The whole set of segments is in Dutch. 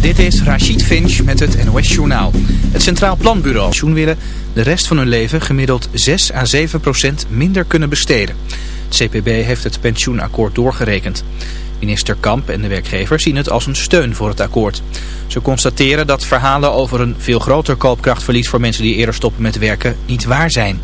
Dit is Rachid Finch met het NOS Journaal. Het Centraal Planbureau pensioen willen de rest van hun leven gemiddeld 6 à 7 procent minder kunnen besteden. Het CPB heeft het pensioenakkoord doorgerekend. Minister Kamp en de werkgevers zien het als een steun voor het akkoord. Ze constateren dat verhalen over een veel groter koopkrachtverlies voor mensen die eerder stoppen met werken niet waar zijn.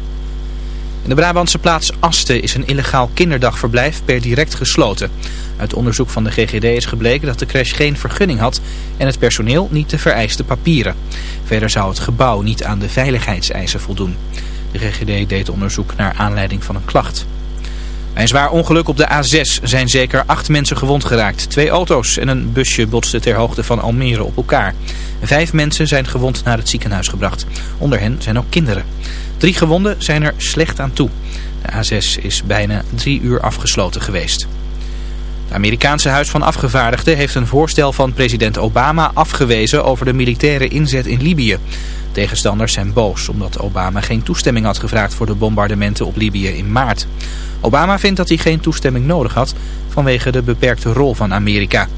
In de Brabantse plaats Asten is een illegaal kinderdagverblijf per direct gesloten. Uit onderzoek van de GGD is gebleken dat de crash geen vergunning had en het personeel niet de vereiste papieren. Verder zou het gebouw niet aan de veiligheidseisen voldoen. De GGD deed onderzoek naar aanleiding van een klacht. Bij een zwaar ongeluk op de A6 zijn zeker acht mensen gewond geraakt. Twee auto's en een busje botsten ter hoogte van Almere op elkaar. Vijf mensen zijn gewond naar het ziekenhuis gebracht. Onder hen zijn ook kinderen. Drie gewonden zijn er slecht aan toe. De A6 is bijna drie uur afgesloten geweest. Het Amerikaanse Huis van Afgevaardigden heeft een voorstel van president Obama afgewezen over de militaire inzet in Libië. Tegenstanders zijn boos omdat Obama geen toestemming had gevraagd voor de bombardementen op Libië in maart. Obama vindt dat hij geen toestemming nodig had vanwege de beperkte rol van Amerika.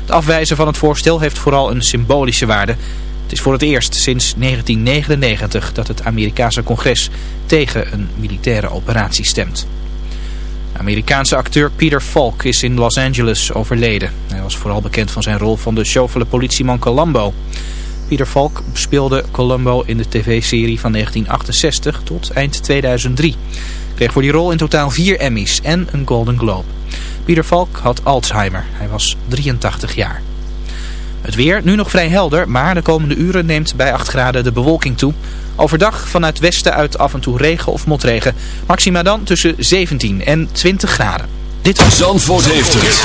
Het afwijzen van het voorstel heeft vooral een symbolische waarde. Is voor het eerst sinds 1999 dat het Amerikaanse congres tegen een militaire operatie stemt. Amerikaanse acteur Peter Falk is in Los Angeles overleden. Hij was vooral bekend van zijn rol van de chauffele politieman Columbo. Peter Falk speelde Columbo in de tv-serie van 1968 tot eind 2003. Kreeg voor die rol in totaal vier Emmys en een Golden Globe. Peter Falk had Alzheimer. Hij was 83 jaar. Het weer, nu nog vrij helder, maar de komende uren neemt bij 8 graden de bewolking toe. Overdag vanuit westen uit af en toe regen of motregen. Maxima dan tussen 17 en 20 graden. Dit was Zandvoort heeft het.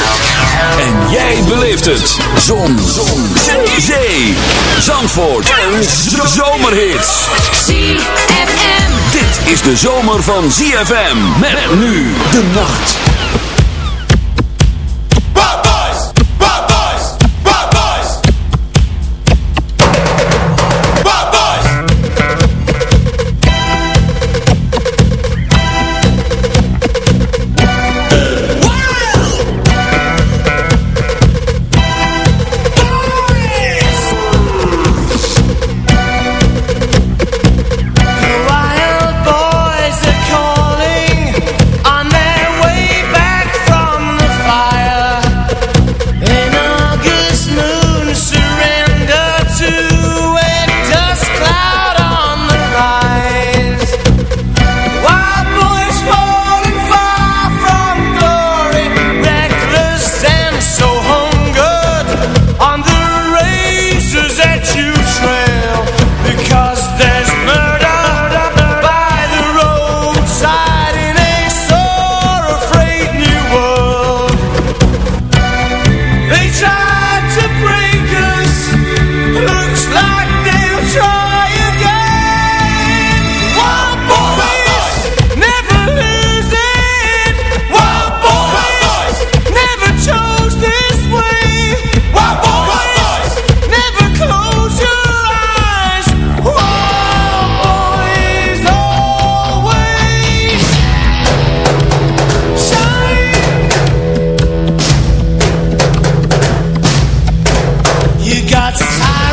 En jij beleeft het. Zon. Zon. Zee. Zee. Zandvoort. Een zomerhit. ZFM. Dit is de zomer van ZFM. Met nu de nacht. you got time.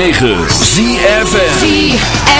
106.9 ZFM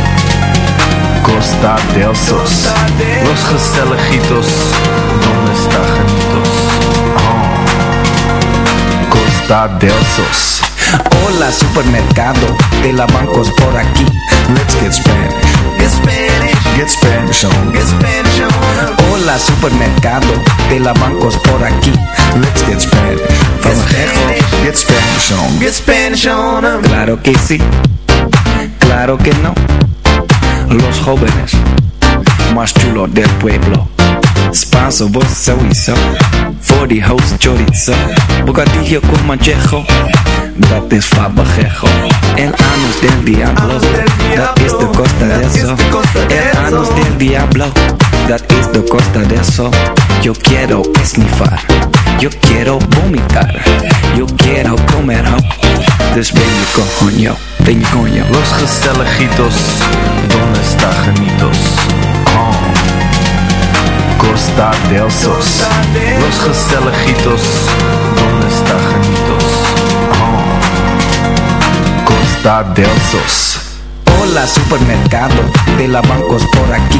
Costa del Sos. Los gezelligitos, donde está genitos? Oh. Costa del Sos. Hola, supermercado de la bancos por aquí. Let's get Spanish. Get Spanish. Get Spanish on. Get Spanish on. Hola, supermercado de la bancos por aquí. Let's get Spanish. From Mexico, get Spanish on. Get Spanish on. Claro que sí, claro que no. Los jóvenes más chulos del pueblo. Spanso, sowieso. Voor die host chorizo. Bocadillo con manchejo. Dat is fabajejo. El anus del diablo. Dat is de costa de eso. El anus del diablo. dat is de costa del sol. Yo quiero esnifar, yo quiero vomitar, yo quiero comer ho. Dus ben je Los gezelligitos, donde está genitos? Oh. Costa del Sos. Los gezelligitos, donde está genitos? Oh. Costa del Sos. Hola supermercado, de la bancos por aquí.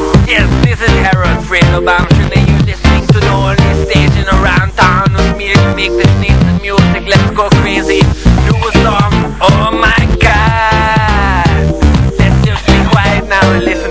Yes, this is Harold Fredo Bamshin and you're listening to the only station around town with me to make this nice music. Let's go crazy. Do a song. Oh my god. Let's just be quiet now and listen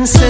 and say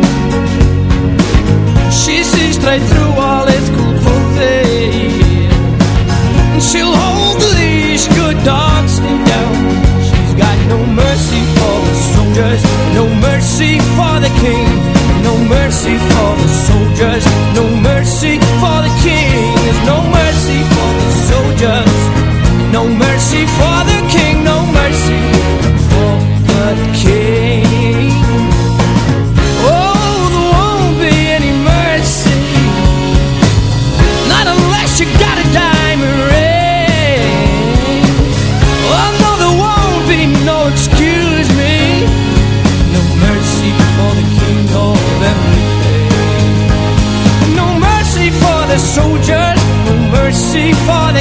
Straight through all his cool poses. And she'll hold the leash, good dog, stay down. She's got no mercy for the soldiers, no mercy for the king, no mercy for the soldiers, no mercy for the king. There's no mercy for the soldiers. No mercy for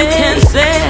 you can't say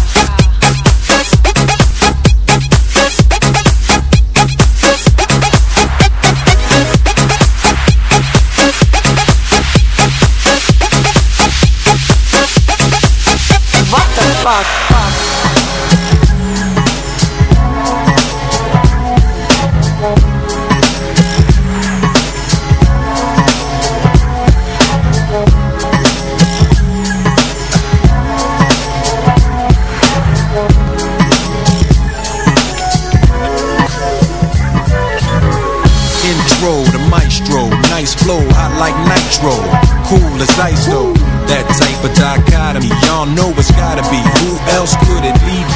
Flow, hot like nitro, cool as ice though. That type of dichotomy,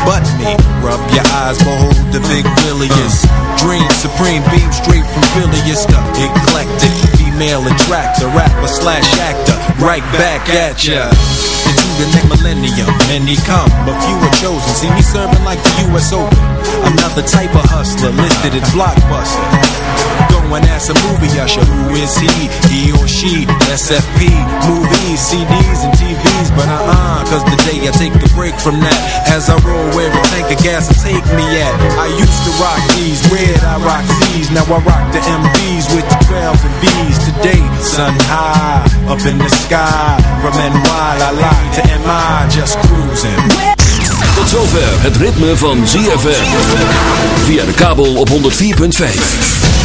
but me? Rub your eyes, behold the big Willius. Dream supreme, beam straight from Phileas, the eclectic female attractor, rapper slash actor, right back at ya. Into the next millennium, many come, but few are chosen. See me serving like the U.S. Open. Another type of hustler listed as blockbuster. Going as a movie usher. Who is he? He or she? SFP, movies, CDs, and TVs. But uh uh, cause today I take a break from that. As I roll where a tank of gas will take me at. I used to rock these, red, I rock these. Now I rock the MVs with the 12s and V's. Today, sun high, up in the sky. From NY, la la to MI, just cruising. Tot zover het ritme van ZFM. Via de kabel op 104.5.